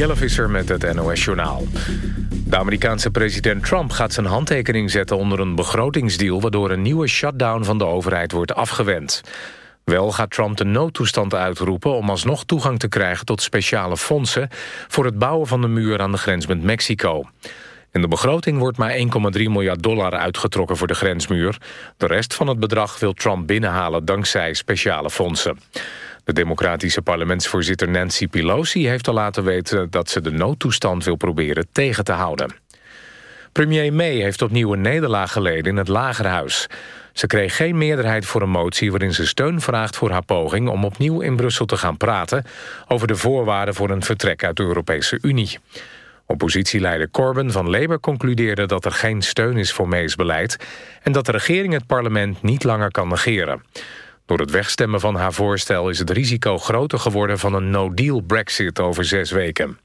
Jelle Visser met het NOS-journaal. De Amerikaanse president Trump gaat zijn handtekening zetten onder een begrotingsdeal... waardoor een nieuwe shutdown van de overheid wordt afgewend. Wel gaat Trump de noodtoestand uitroepen om alsnog toegang te krijgen... tot speciale fondsen voor het bouwen van de muur aan de grens met Mexico. In de begroting wordt maar 1,3 miljard dollar uitgetrokken voor de grensmuur. De rest van het bedrag wil Trump binnenhalen dankzij speciale fondsen. De democratische parlementsvoorzitter Nancy Pelosi heeft al laten weten... dat ze de noodtoestand wil proberen tegen te houden. Premier May heeft opnieuw een nederlaag geleden in het Lagerhuis. Ze kreeg geen meerderheid voor een motie waarin ze steun vraagt voor haar poging... om opnieuw in Brussel te gaan praten over de voorwaarden voor een vertrek uit de Europese Unie. Oppositieleider Corbyn van Labour concludeerde dat er geen steun is voor May's beleid... en dat de regering het parlement niet langer kan negeren. Door het wegstemmen van haar voorstel is het risico groter geworden van een no-deal brexit over zes weken.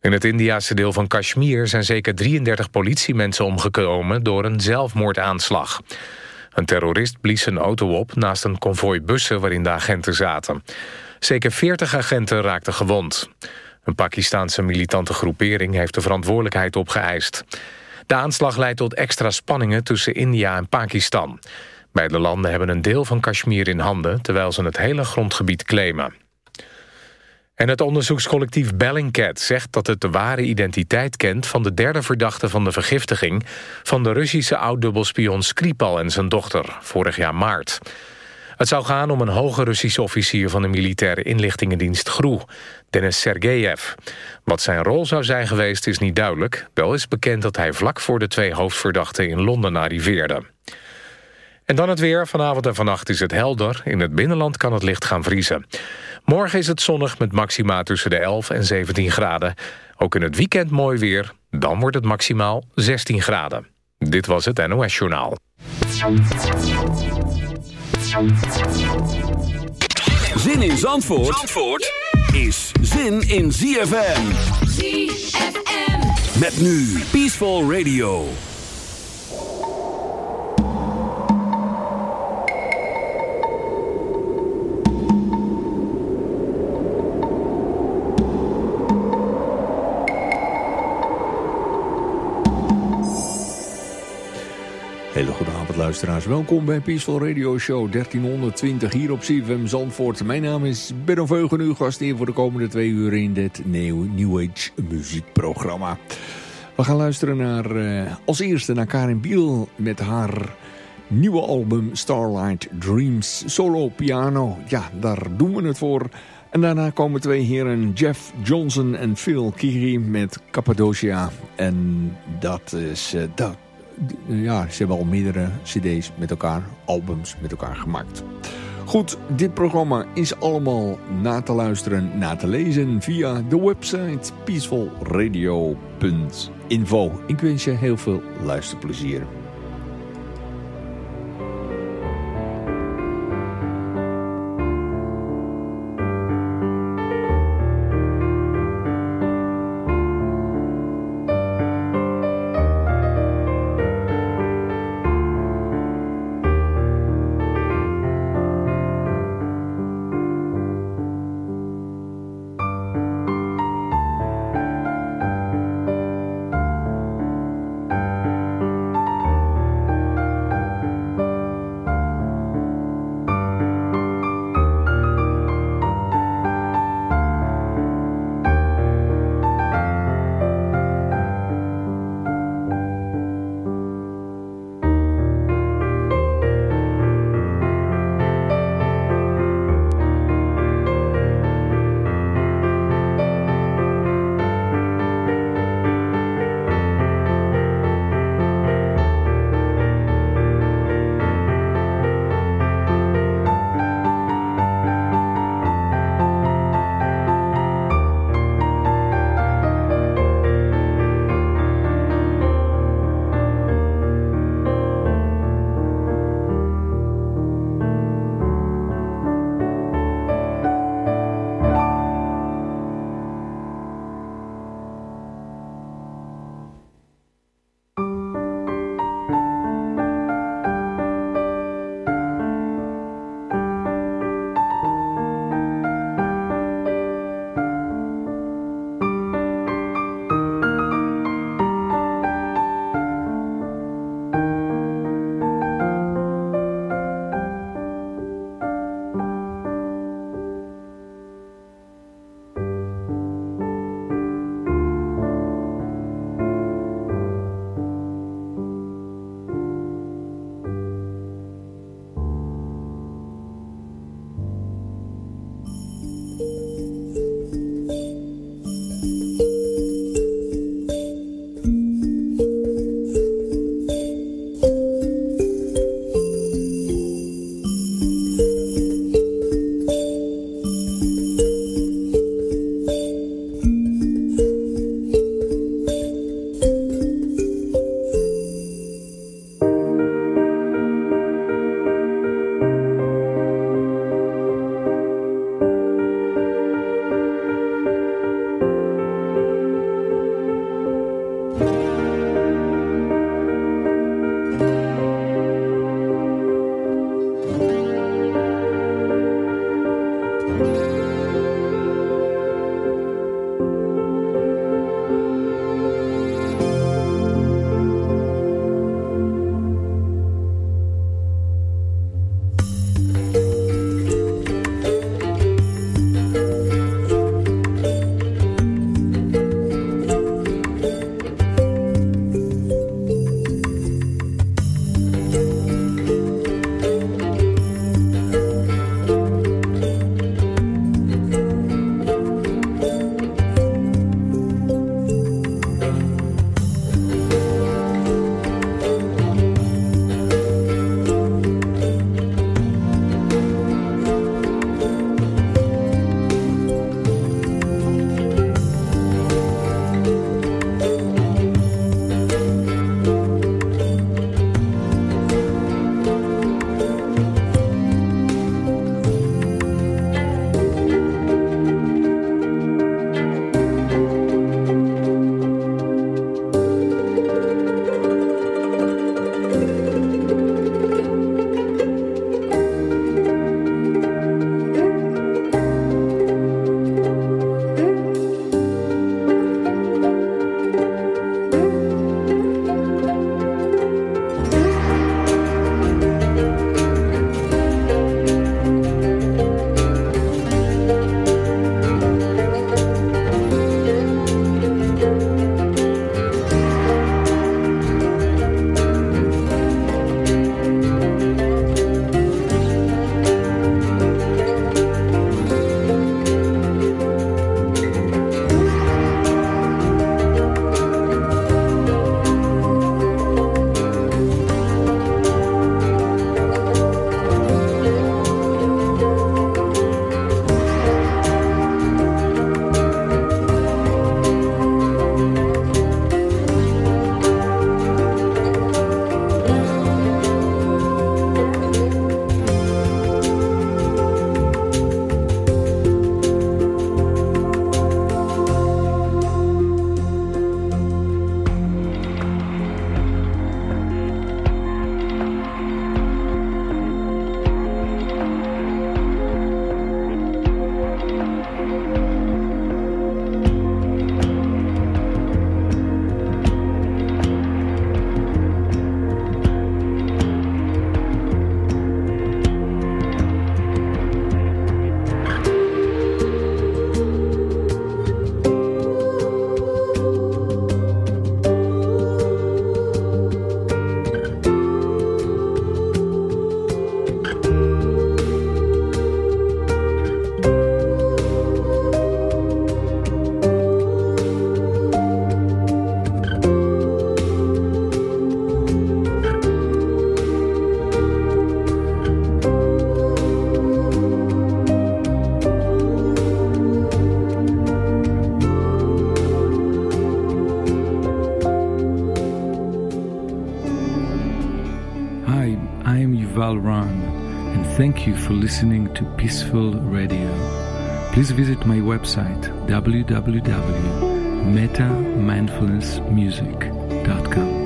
In het Indiase deel van Kashmir zijn zeker 33 politiemensen omgekomen door een zelfmoordaanslag. Een terrorist blies een auto op naast een konvooi bussen waarin de agenten zaten. Zeker 40 agenten raakten gewond. Een Pakistaanse militante groepering heeft de verantwoordelijkheid opgeëist. De aanslag leidt tot extra spanningen tussen India en Pakistan. Beide landen hebben een deel van Kashmir in handen... terwijl ze het hele grondgebied claimen. En het onderzoekscollectief Bellingcat zegt dat het de ware identiteit kent... van de derde verdachte van de vergiftiging... van de Russische oud-dubbelspion Skripal en zijn dochter, vorig jaar maart. Het zou gaan om een hoge Russische officier van de militaire inlichtingendienst GRU, Denis Sergeyev. Wat zijn rol zou zijn geweest is niet duidelijk. Wel is bekend dat hij vlak voor de twee hoofdverdachten in Londen arriveerde. En dan het weer. Vanavond en vannacht is het helder. In het binnenland kan het licht gaan vriezen. Morgen is het zonnig met maxima tussen de 11 en 17 graden. Ook in het weekend mooi weer. Dan wordt het maximaal 16 graden. Dit was het NOS Journaal. Zin in Zandvoort, Zandvoort is zin in ZFM. ZFM. Met nu Peaceful Radio. Luisteraars. Welkom bij Peaceful Radio Show 1320 hier op CFM Zandvoort. Mijn naam is Benno Veugen, uw gast hier voor de komende twee uur in dit New, New Age muziekprogramma. We gaan luisteren naar, uh, als eerste naar Karin Biel met haar nieuwe album Starlight Dreams solo piano. Ja, daar doen we het voor. En daarna komen twee heren Jeff Johnson en Phil Kiri met Cappadocia. En dat is... Uh, dat ja, ze hebben al meerdere cd's met elkaar, albums met elkaar gemaakt. Goed, dit programma is allemaal na te luisteren, na te lezen via de website peacefulradio.info. Ik wens je heel veel luisterplezier. Thank you for listening to Peaceful Radio. Please visit my website www.metamindfulnessmusic.com.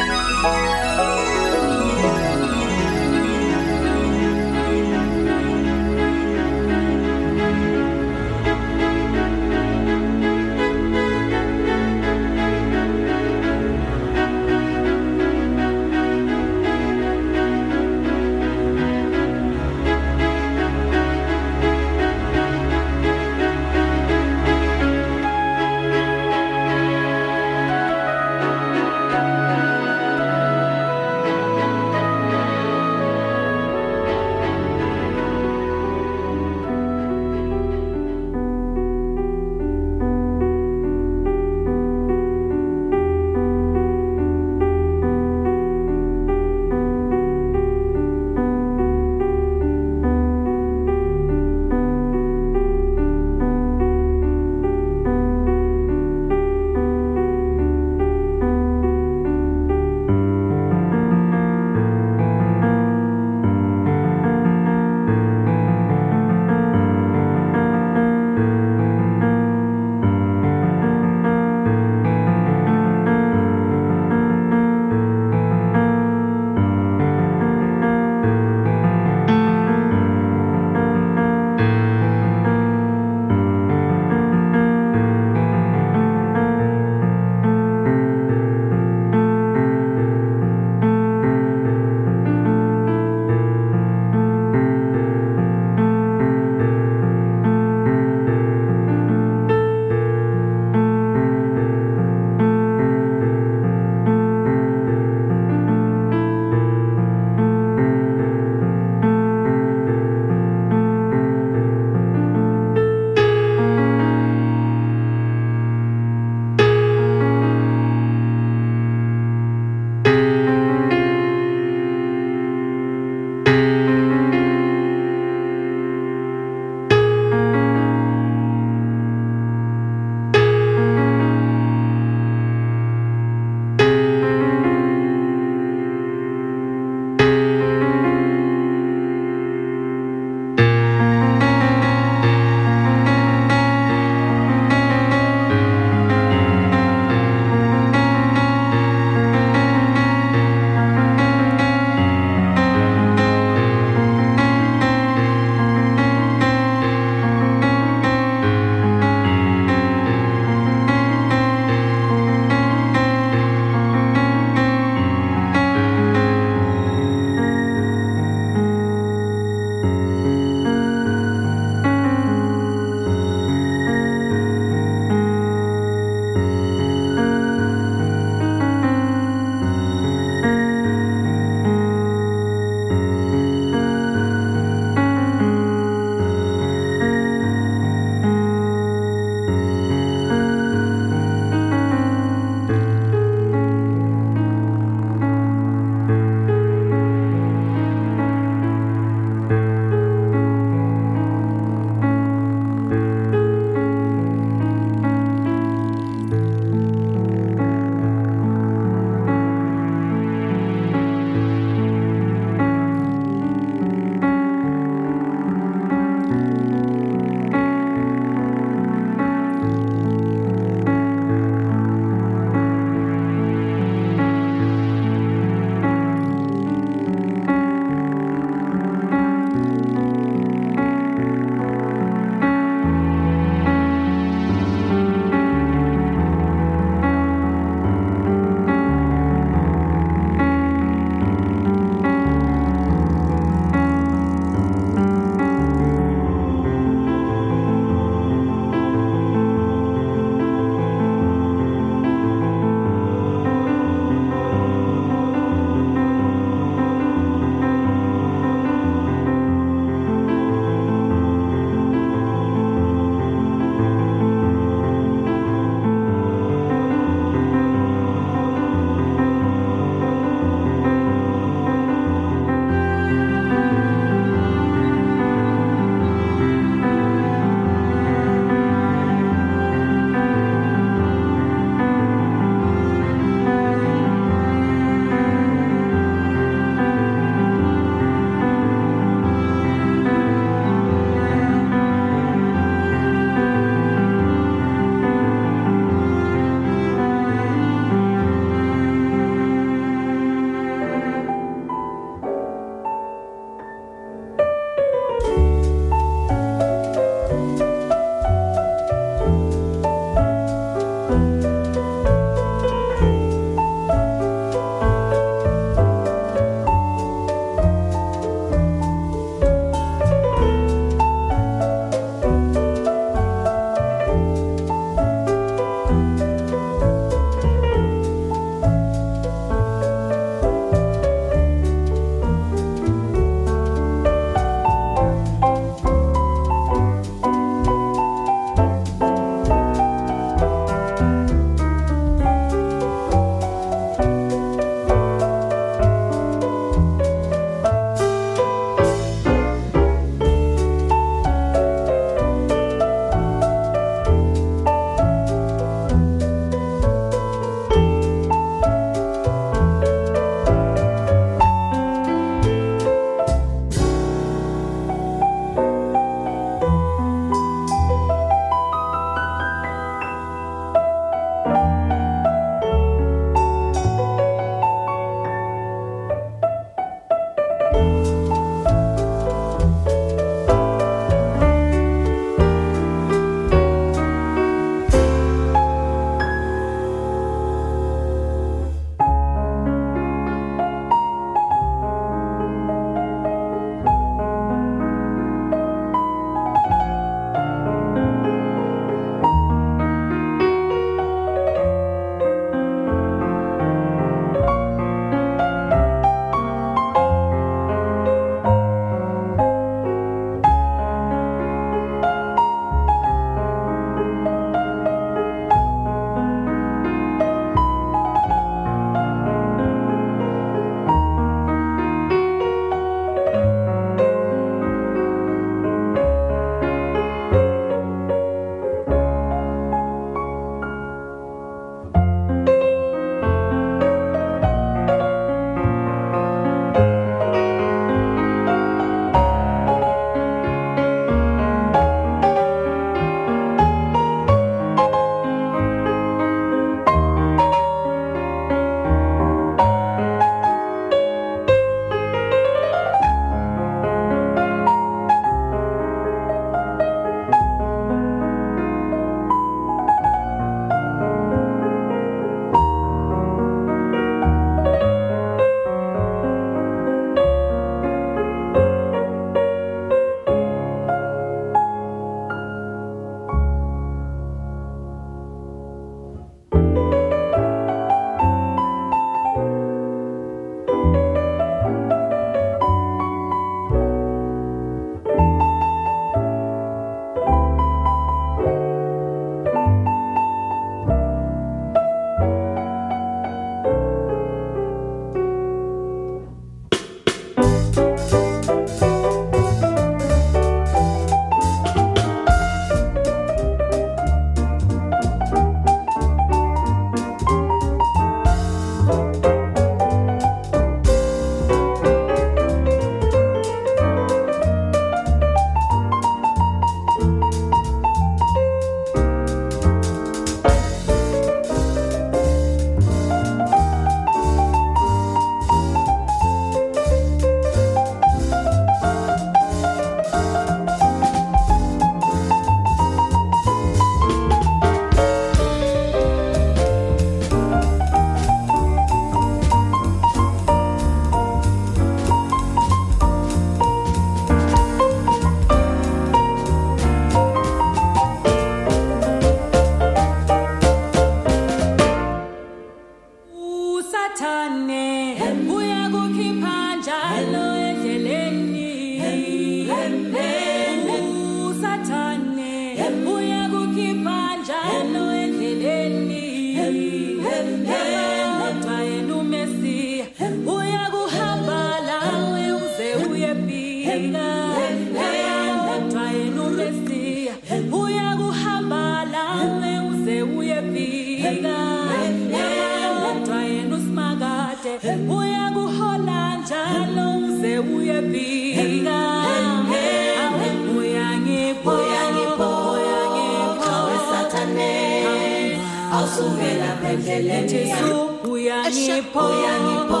Jesu uyangipho uyangipho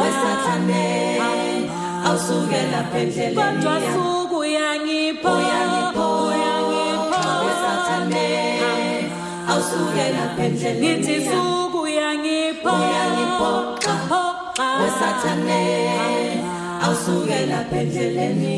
wesathane awusuke lapha endleleni kodwa suku uyangipho uyangipho uyangipho. wesathane awusuke lapha endleleni ngithi suku uyangipho uyangipho. wesathane awusuke lapha endleleni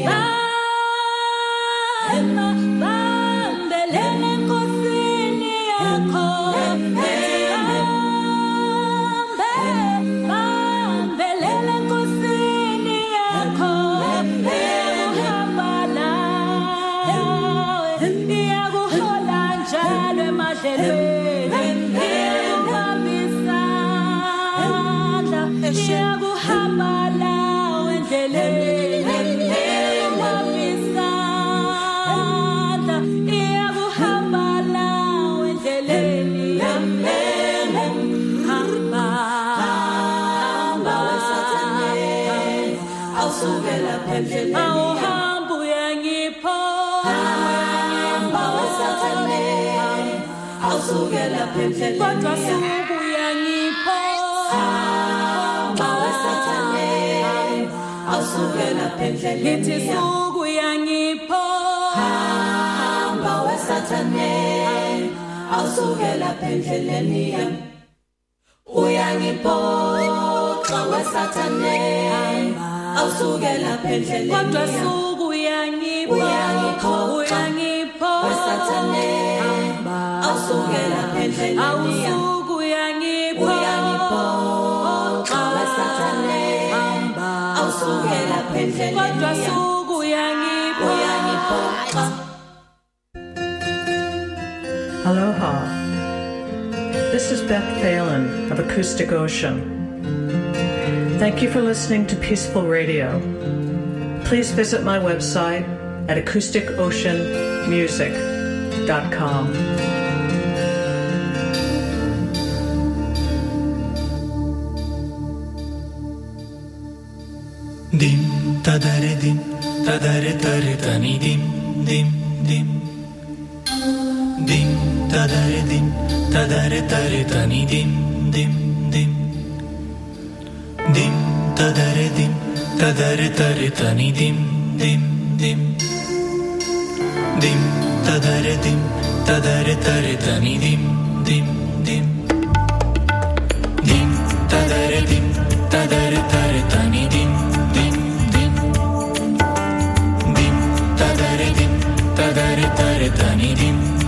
kodwa suku awusukela phendleleni ngithi suku yangipho hamba wesathane awusukela phendleleni yami uyangiphoxa wesathane awusukela phendleleni kodwa suku yangipho uyangiphoxa wesathane awusuke endleleni awusuku uyangipho uyangiphoxa wesathane awusuke lapha endleleni kodwa suku uyangipho uyangiphoxa Aloha. This is Beth Phelan of Acoustic Ocean. Thank you for listening to Peaceful Radio. Please visit my website at acousticoceanmusic.com. dim tadare dim tadare tare tani dim dim dim. Dim tadare dim tadare tare tani dim dim dim. Dim tadare dim tadare tare tani dim dim dim. Dim tadare dim tadare tare tani dim dim dim. Dim tadare dim tadare 的你听。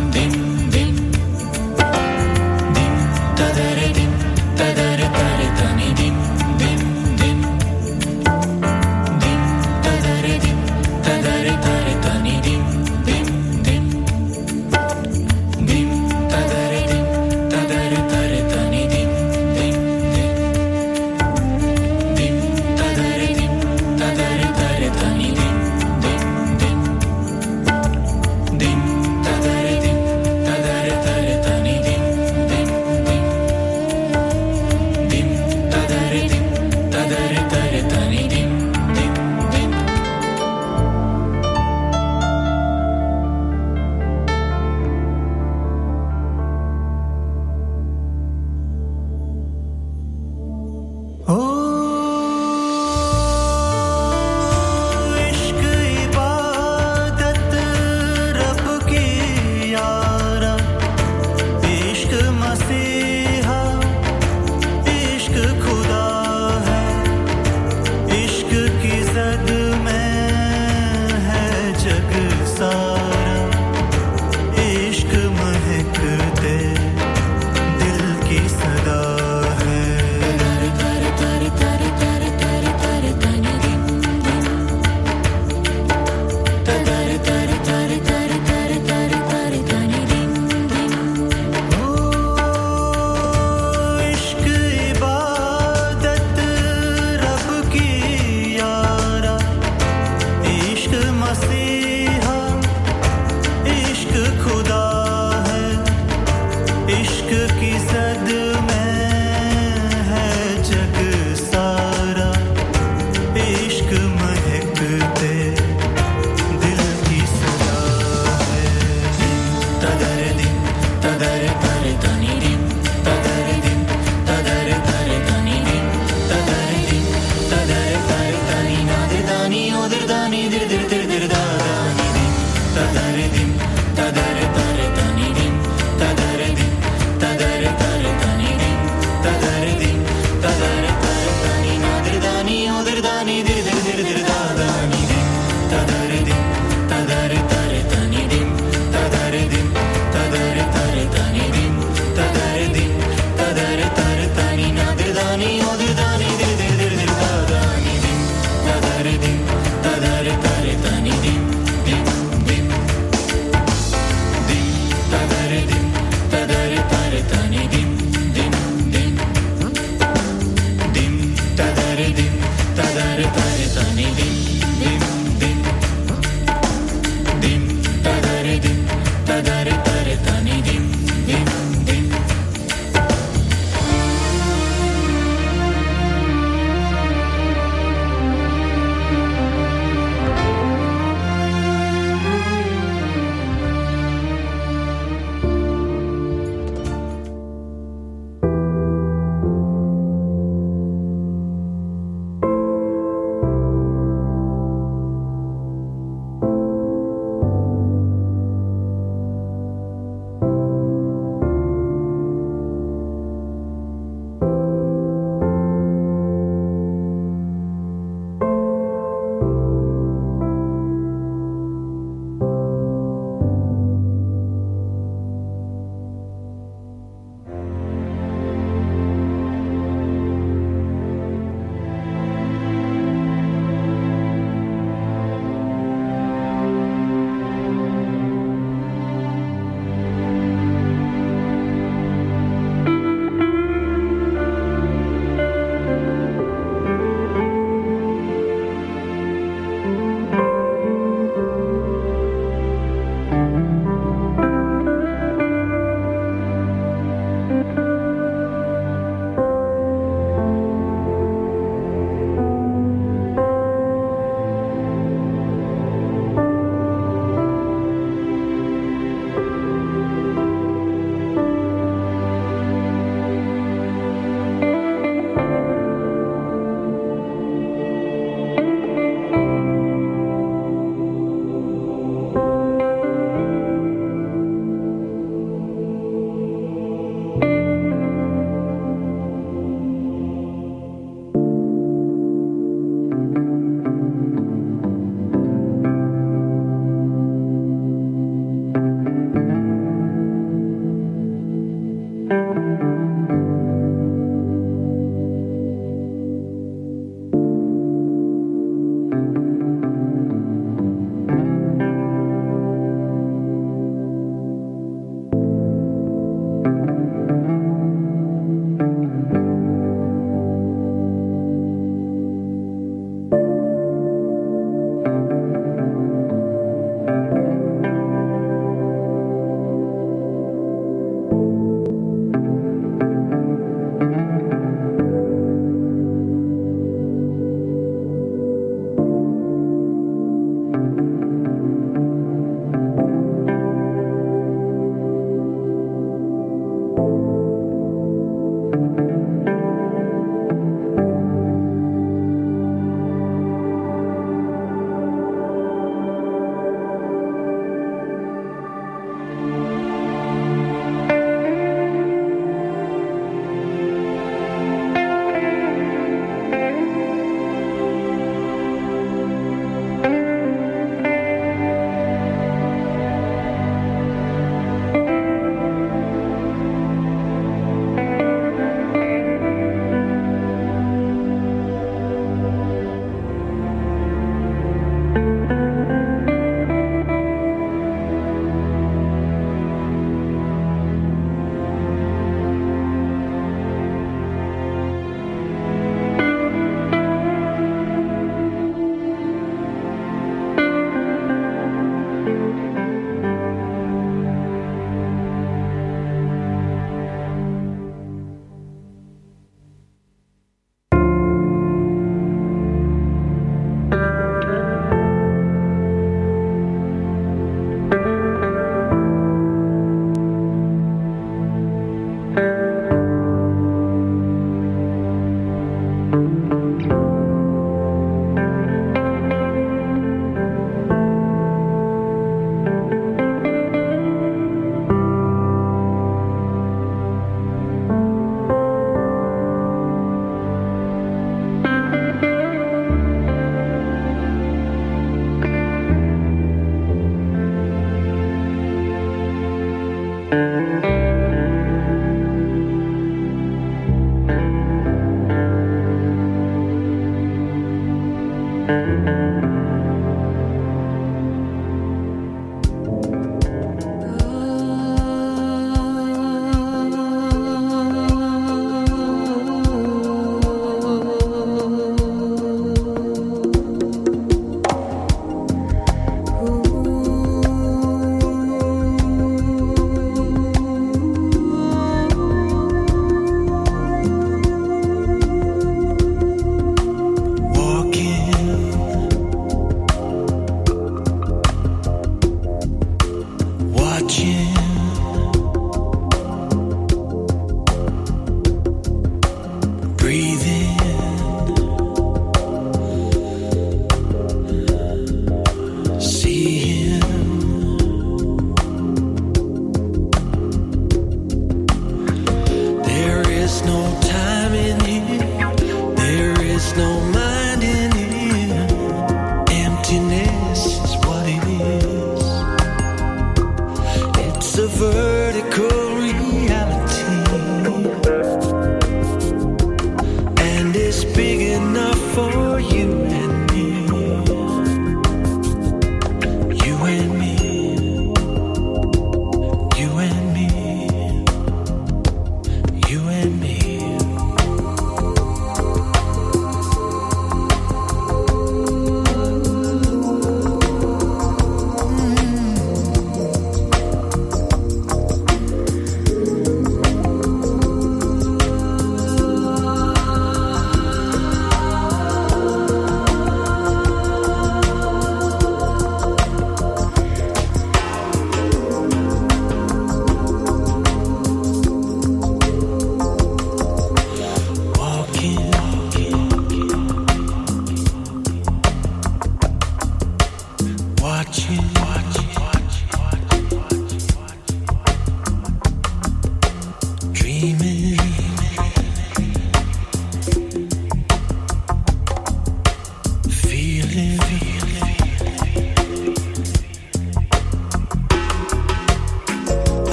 dreaming.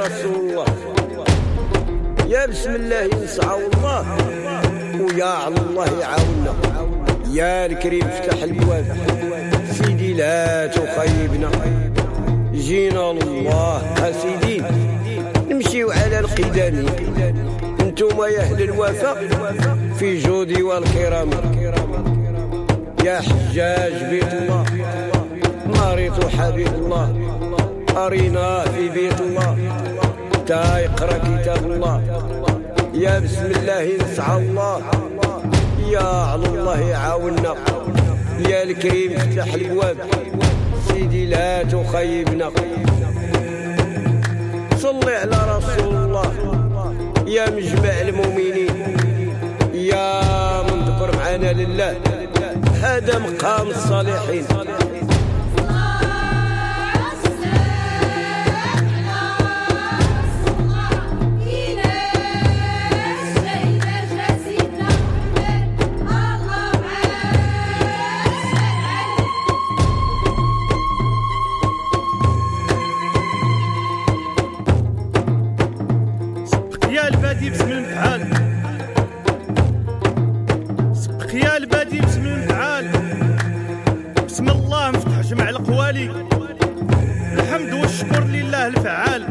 رسول الله. يا بسم الله ينسعى الله. ويا على الله يعاوننا. يا الكريم افتح البواب. سيدي لا تخيبنا جينا الله سيدي نمشيو على القدام أنتم يا أهل الوفاء في جودي والكرام. يا حجاج بيت الله. مريض حبيب الله. أرينا في بيت الله. تا يقرأ كتاب الله. يا بسم الله ينسعى الله. يا على الله يعاوننا. يا الكريم افتح البواب. سيدي لا تخيبنا. صلي على رسول الله. يا مجمع المؤمنين. يا من ذكر معنا لله. هذا مقام الصالحين. سبق يا البادي باسم المفعال بسم الله مفتح جمع القوالي. الحمد والشكر لله الفعال.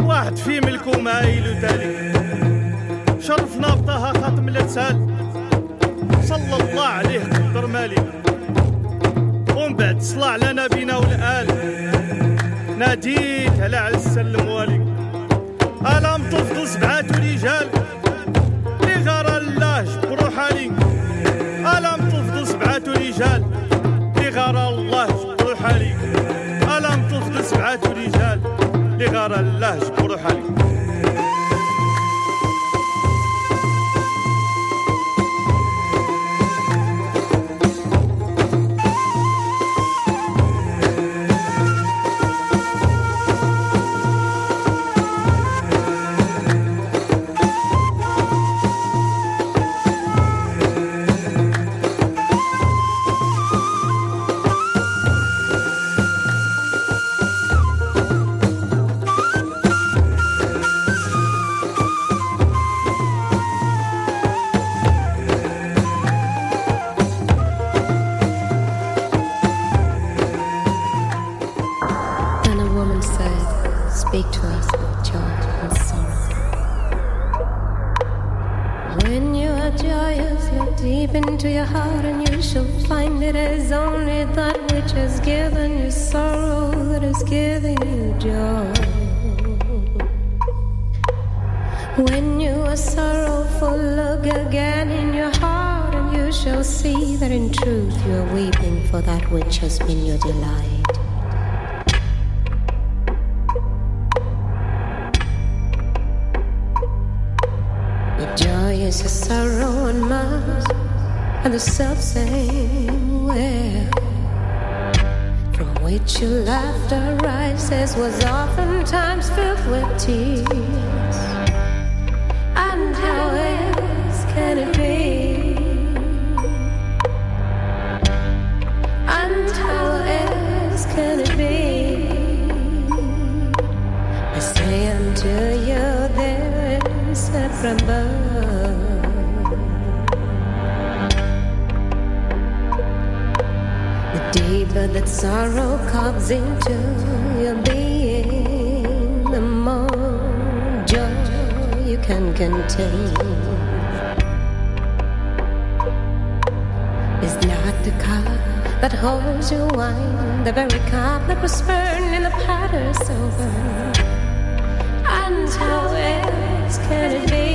واحد في ملكه مايل تالي شرفنا بطه خاتم الاتسال صلى الله عليه قدر مالي ومن بعد صلى على نبينا والآل. ناديت على عز الموالي ألم تفضل سبعة رجال. رجال لغار الله جبر حالي. ألم تفضل سبعة رجال لغار الله جبر حالي. Has been your delight. The joy is a sorrow and mirth, and the self same way. From which your laughter rises was oftentimes filled with tears. And how else can it be? Can it be? I say unto you, from above. The deeper that sorrow carves into your being, the more joy you can contain. Is not the cup that holds your wine the very cup that was burned in the potter's silver? And how else can it be?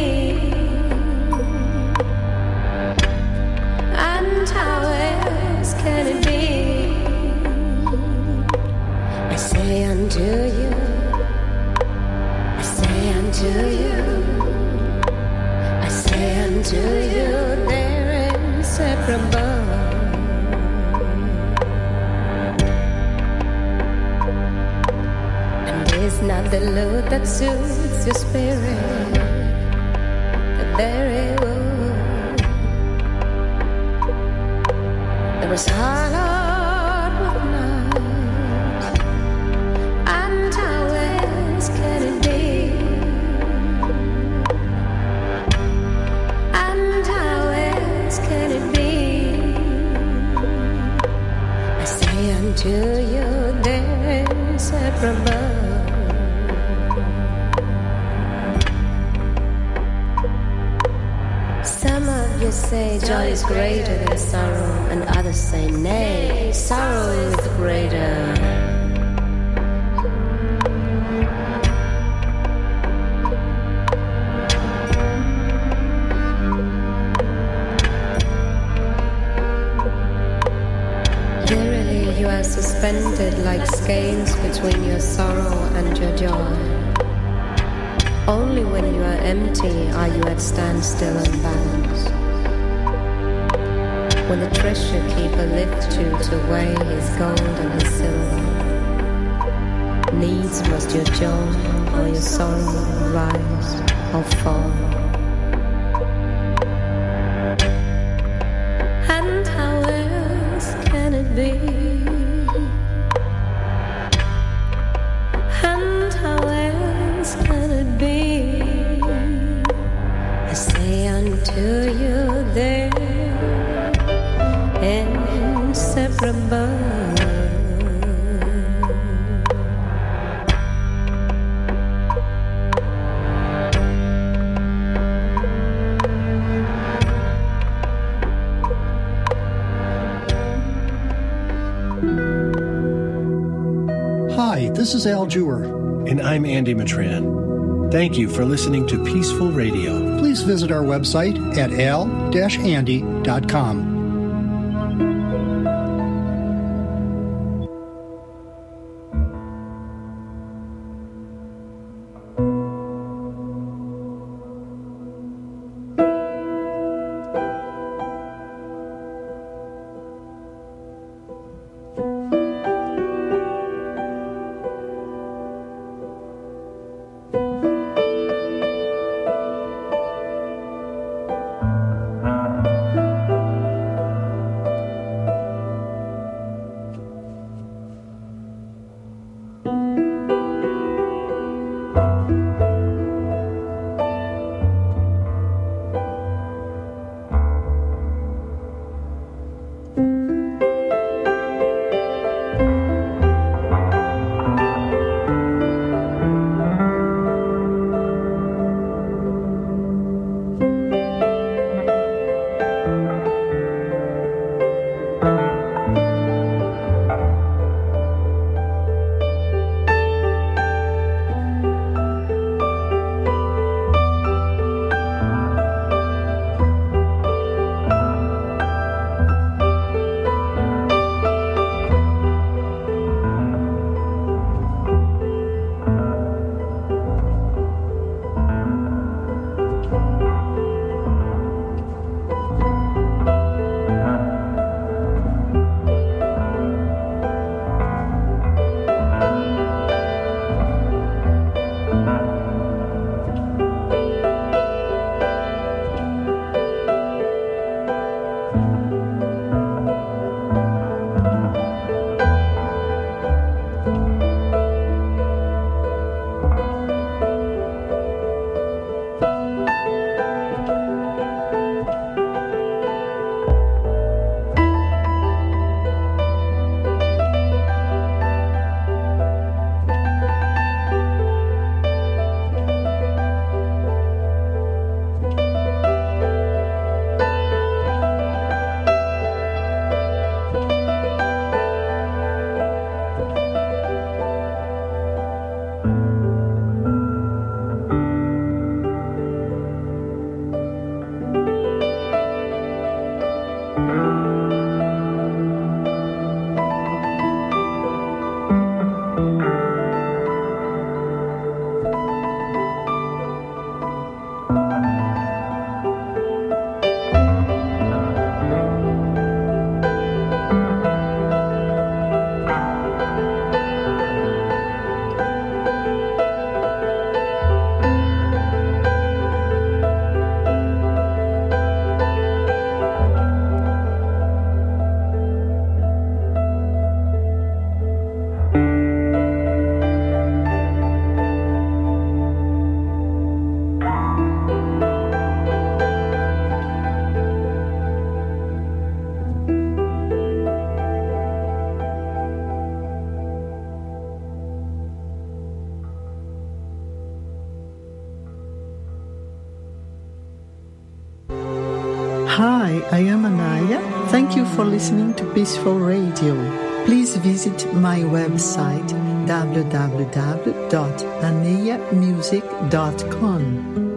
And how else can it be? I say unto you, I say unto you, I say unto you, they're. Is not the load that suits your spirit very wood It was night. And it be? And how else it be? I say unto you, they're. Say joy is greater than sorrow, and others say nay, sorrow is greater. Verily, you are suspended like skeins between your sorrow and your joy. Only when you are empty are you at standstill and balance. When the treasure keeper lifts you to weigh his gold and his silver, needs must your joy or your sorrow rise or fall. Matran. Thank you for listening to Peaceful Radio. Please visit our website at al-andy.com. for listening to Peaceful Radio. Please visit my website www.anayamusic.com.